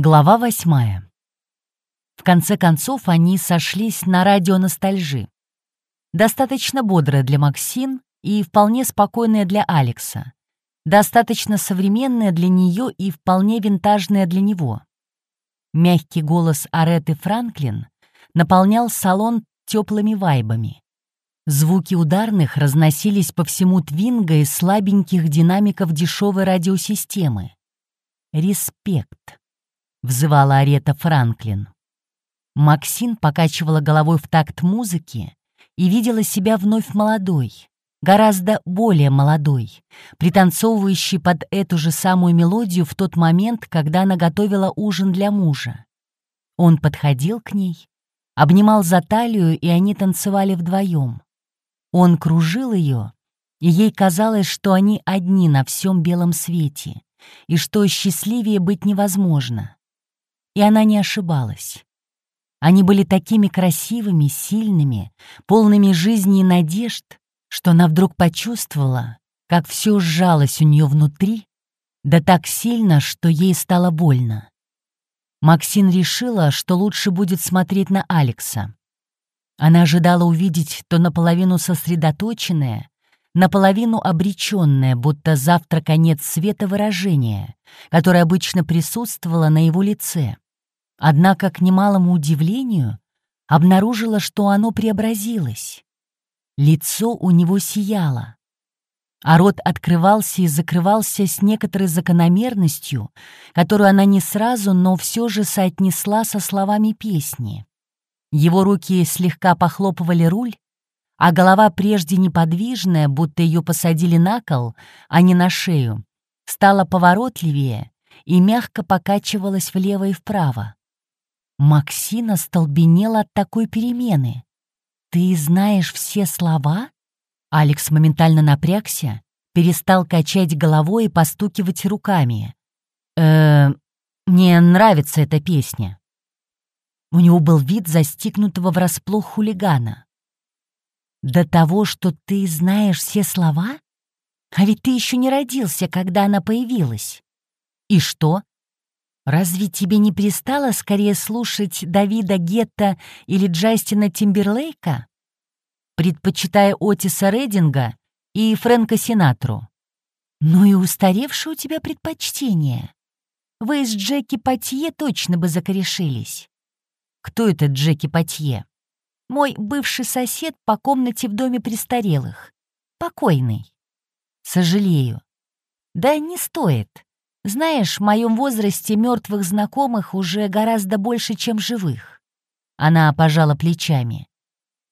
Глава восьмая. В конце концов они сошлись на радио ностальжи. Достаточно бодрое для Максин и вполне спокойное для Алекса. Достаточно современное для нее и вполне винтажное для него. Мягкий голос Ареты Франклин наполнял салон теплыми вайбами. Звуки ударных разносились по всему Твинга из слабеньких динамиков дешевой радиосистемы. Респект. — взывала Арета Франклин. Максин покачивала головой в такт музыки и видела себя вновь молодой, гораздо более молодой, пританцовывающей под эту же самую мелодию в тот момент, когда она готовила ужин для мужа. Он подходил к ней, обнимал за талию, и они танцевали вдвоем. Он кружил ее, и ей казалось, что они одни на всем белом свете, и что счастливее быть невозможно. И она не ошибалась. Они были такими красивыми, сильными, полными жизни и надежд, что она вдруг почувствовала, как все сжалось у нее внутри, да так сильно, что ей стало больно. Максин решила, что лучше будет смотреть на Алекса. Она ожидала увидеть то наполовину сосредоточенное, наполовину обреченное, будто завтра конец света выражение, которое обычно присутствовало на его лице. Однако, к немалому удивлению, обнаружила, что оно преобразилось. Лицо у него сияло, а рот открывался и закрывался с некоторой закономерностью, которую она не сразу, но все же соотнесла со словами песни. Его руки слегка похлопывали руль, а голова, прежде неподвижная, будто ее посадили на кол, а не на шею, стала поворотливее и мягко покачивалась влево и вправо. Максина столбенела от такой перемены. «Ты знаешь все слова?» Алекс моментально напрягся, перестал качать головой и постукивать руками. «Э, мне нравится эта песня». У него был вид застигнутого врасплох хулигана. «До того, что ты знаешь все слова? А ведь ты еще не родился, когда она появилась. И что? Разве тебе не пристало скорее слушать Давида Гетта или Джастина Тимберлейка, предпочитая Отиса Рединга и Фрэнка Синатру? Ну и устаревшее у тебя предпочтение. Вы с Джеки Патье точно бы закорешились. Кто этот Джеки Патье? Мой бывший сосед по комнате в доме престарелых. Покойный. Сожалею. Да не стоит. Знаешь, в моем возрасте мертвых знакомых уже гораздо больше, чем живых. Она пожала плечами.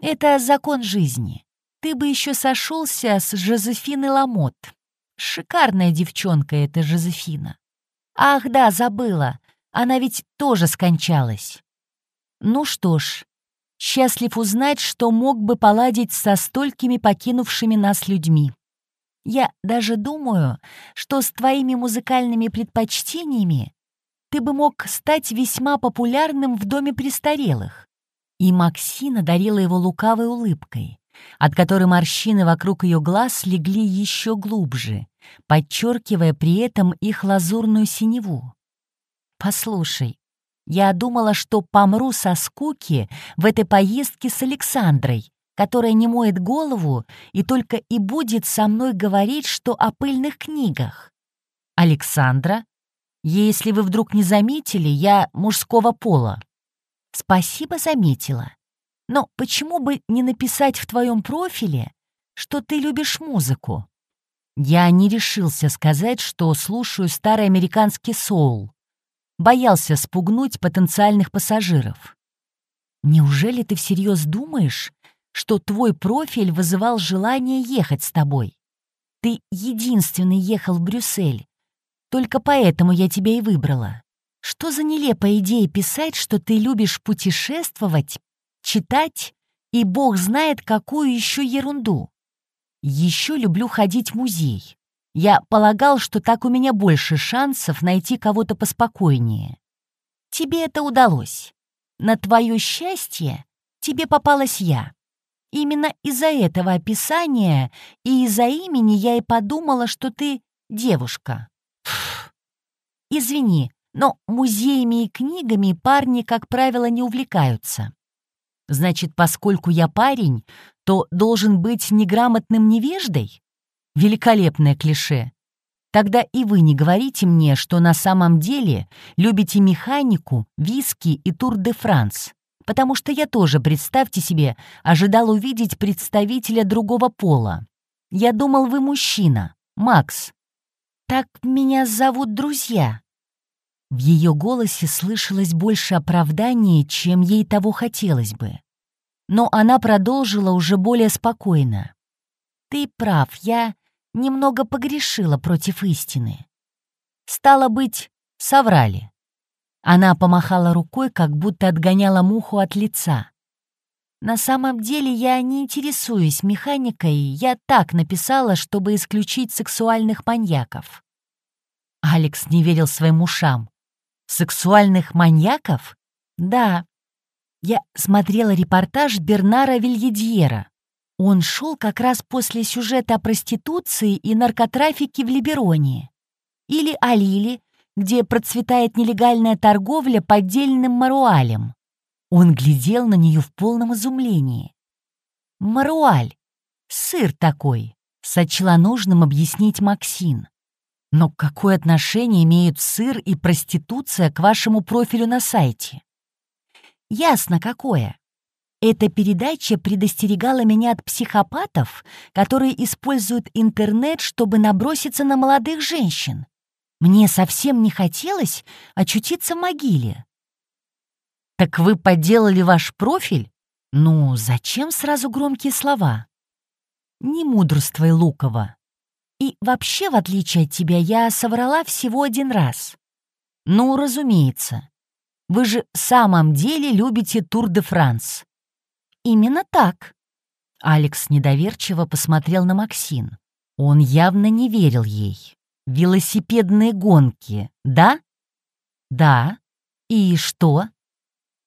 Это закон жизни. Ты бы еще сошелся с Жозефиной Ламот. Шикарная девчонка эта Жозефина. Ах да, забыла. Она ведь тоже скончалась. Ну что ж, счастлив узнать, что мог бы поладить со столькими покинувшими нас людьми. Я даже думаю, что с твоими музыкальными предпочтениями ты бы мог стать весьма популярным в доме престарелых». И Максина дарила его лукавой улыбкой, от которой морщины вокруг ее глаз легли еще глубже, подчеркивая при этом их лазурную синеву. «Послушай, я думала, что помру со скуки в этой поездке с Александрой, которая не моет голову и только и будет со мной говорить, что о пыльных книгах. Александра, если вы вдруг не заметили, я мужского пола. Спасибо, заметила. Но почему бы не написать в твоем профиле, что ты любишь музыку? Я не решился сказать, что слушаю старый американский соул. Боялся спугнуть потенциальных пассажиров. Неужели ты всерьез думаешь, что твой профиль вызывал желание ехать с тобой. Ты единственный ехал в Брюссель. Только поэтому я тебя и выбрала. Что за нелепая идея писать, что ты любишь путешествовать, читать и бог знает какую еще ерунду. Еще люблю ходить в музей. Я полагал, что так у меня больше шансов найти кого-то поспокойнее. Тебе это удалось. На твое счастье тебе попалась я. Именно из-за этого описания и из-за имени я и подумала, что ты девушка. Фу. Извини, Но музеями и книгами парни, как правило, не увлекаются. Значит, поскольку я парень, то должен быть неграмотным невеждой? Великолепное клише. Тогда и вы не говорите мне, что на самом деле любите механику, виски и Тур-де-Франс. Потому что я тоже, представьте себе, ожидал увидеть представителя другого пола. Я думал, вы мужчина, Макс. Так меня зовут друзья. В ее голосе слышалось больше оправдания, чем ей того хотелось бы. Но она продолжила уже более спокойно. «Ты прав, я немного погрешила против истины. Стало быть, соврали». Она помахала рукой, как будто отгоняла муху от лица. «На самом деле я не интересуюсь механикой, я так написала, чтобы исключить сексуальных маньяков». Алекс не верил своим ушам. Сексуальных маньяков? Да. Я смотрела репортаж Бернара Вильедьера. Он шел как раз после сюжета о проституции и наркотрафике в Либеронии. Или о Лиле, где процветает нелегальная торговля поддельным маруалем. Он глядел на нее в полном изумлении. «Маруаль! Сыр такой!» — сочла нужным объяснить Максин. Но какое отношение имеют сыр и проституция к вашему профилю на сайте? Ясно какое. Эта передача предостерегала меня от психопатов, которые используют интернет, чтобы наброситься на молодых женщин. Мне совсем не хотелось очутиться в могиле. Так вы подделали ваш профиль? Ну, зачем сразу громкие слова? Не мудрствуй лукаво. И вообще, в отличие от тебя, я соврала всего один раз. Ну, разумеется. Вы же в самом деле любите Тур-де-Франс. Именно так. Алекс недоверчиво посмотрел на Максин. Он явно не верил ей. Велосипедные гонки, да? Да. И что?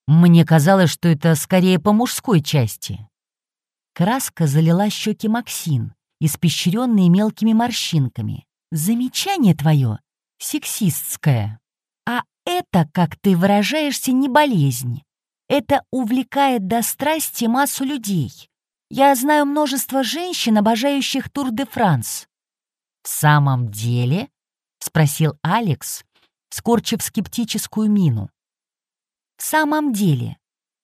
Мне казалось, что это скорее по мужской части. Краска залила щеки Максин, испещренные мелкими морщинками. Замечание твое сексистское. А это, как ты выражаешься, не болезнь. Это увлекает до страсти массу людей. Я знаю множество женщин, обожающих Тур-де-Франс. «В самом деле?» — спросил Алекс, скорчив скептическую мину. «В самом деле.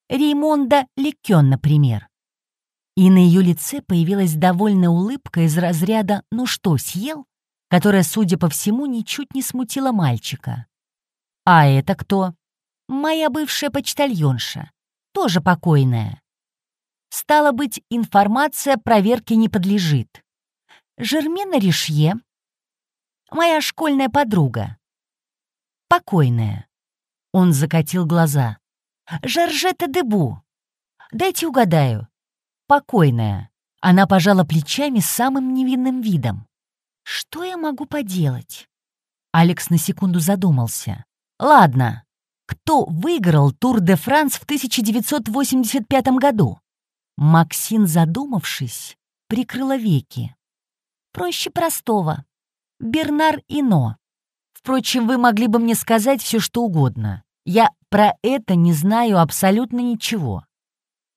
Реймонда Лекен, например. И на ее лице появилась довольная улыбка из разряда «ну что, съел?», которая, судя по всему, ничуть не смутила мальчика. «А это кто?» «Моя бывшая почтальонша, тоже покойная». Стало быть, информация проверке не подлежит. Жермена Ришье, моя школьная подруга. Покойная. Он закатил глаза. Жоржета Дебу. Дайте угадаю, покойная. Она пожала плечами самым невинным видом. «Что я могу поделать?» Алекс на секунду задумался. «Ладно, кто выиграл Тур де Франс в 1985 году?» Максин, задумавшись, прикрыла веки. «Проще простого. Бернар Ино. Впрочем, вы могли бы мне сказать все, что угодно. Я про это не знаю абсолютно ничего.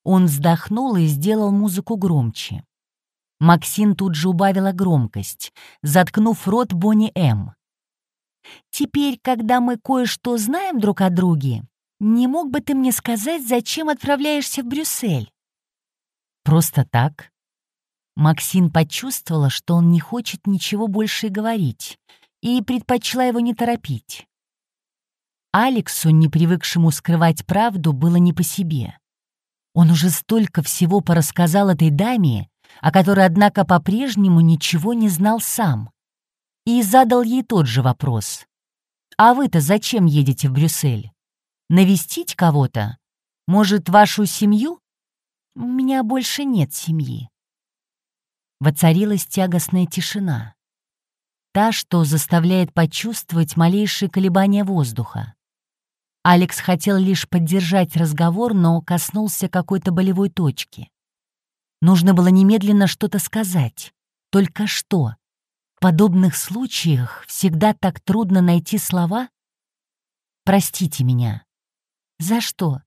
Он вздохнул и сделал музыку громче. Максин тут же убавила громкость, заткнув рот Бонни М. «Теперь, когда мы кое-что знаем друг о друге, не мог бы ты мне сказать, зачем отправляешься в Брюссель?» «Просто так». Максин почувствовала, что он не хочет ничего больше говорить, и предпочла его не торопить. Алексу, не привыкшему скрывать правду, было не по себе. Он уже столько всего порассказал этой даме, о которой, однако, по-прежнему ничего не знал сам. И задал ей тот же вопрос. «А вы-то зачем едете в Брюссель? Навестить кого-то? Может, вашу семью?» «У меня больше нет семьи». Воцарилась тягостная тишина. Та, что заставляет почувствовать малейшие колебания воздуха. Алекс хотел лишь поддержать разговор, но коснулся какой-то болевой точки. Нужно было немедленно что-то сказать. Только что? В подобных случаях всегда так трудно найти слова? простите меня». «За что?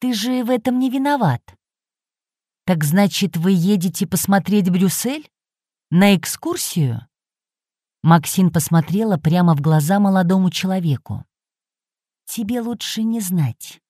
Ты же в этом не виноват». «Так значит, вы едете посмотреть Брюссель? На экскурсию?» Максин посмотрела прямо в глаза молодому человеку. «Тебе лучше не знать.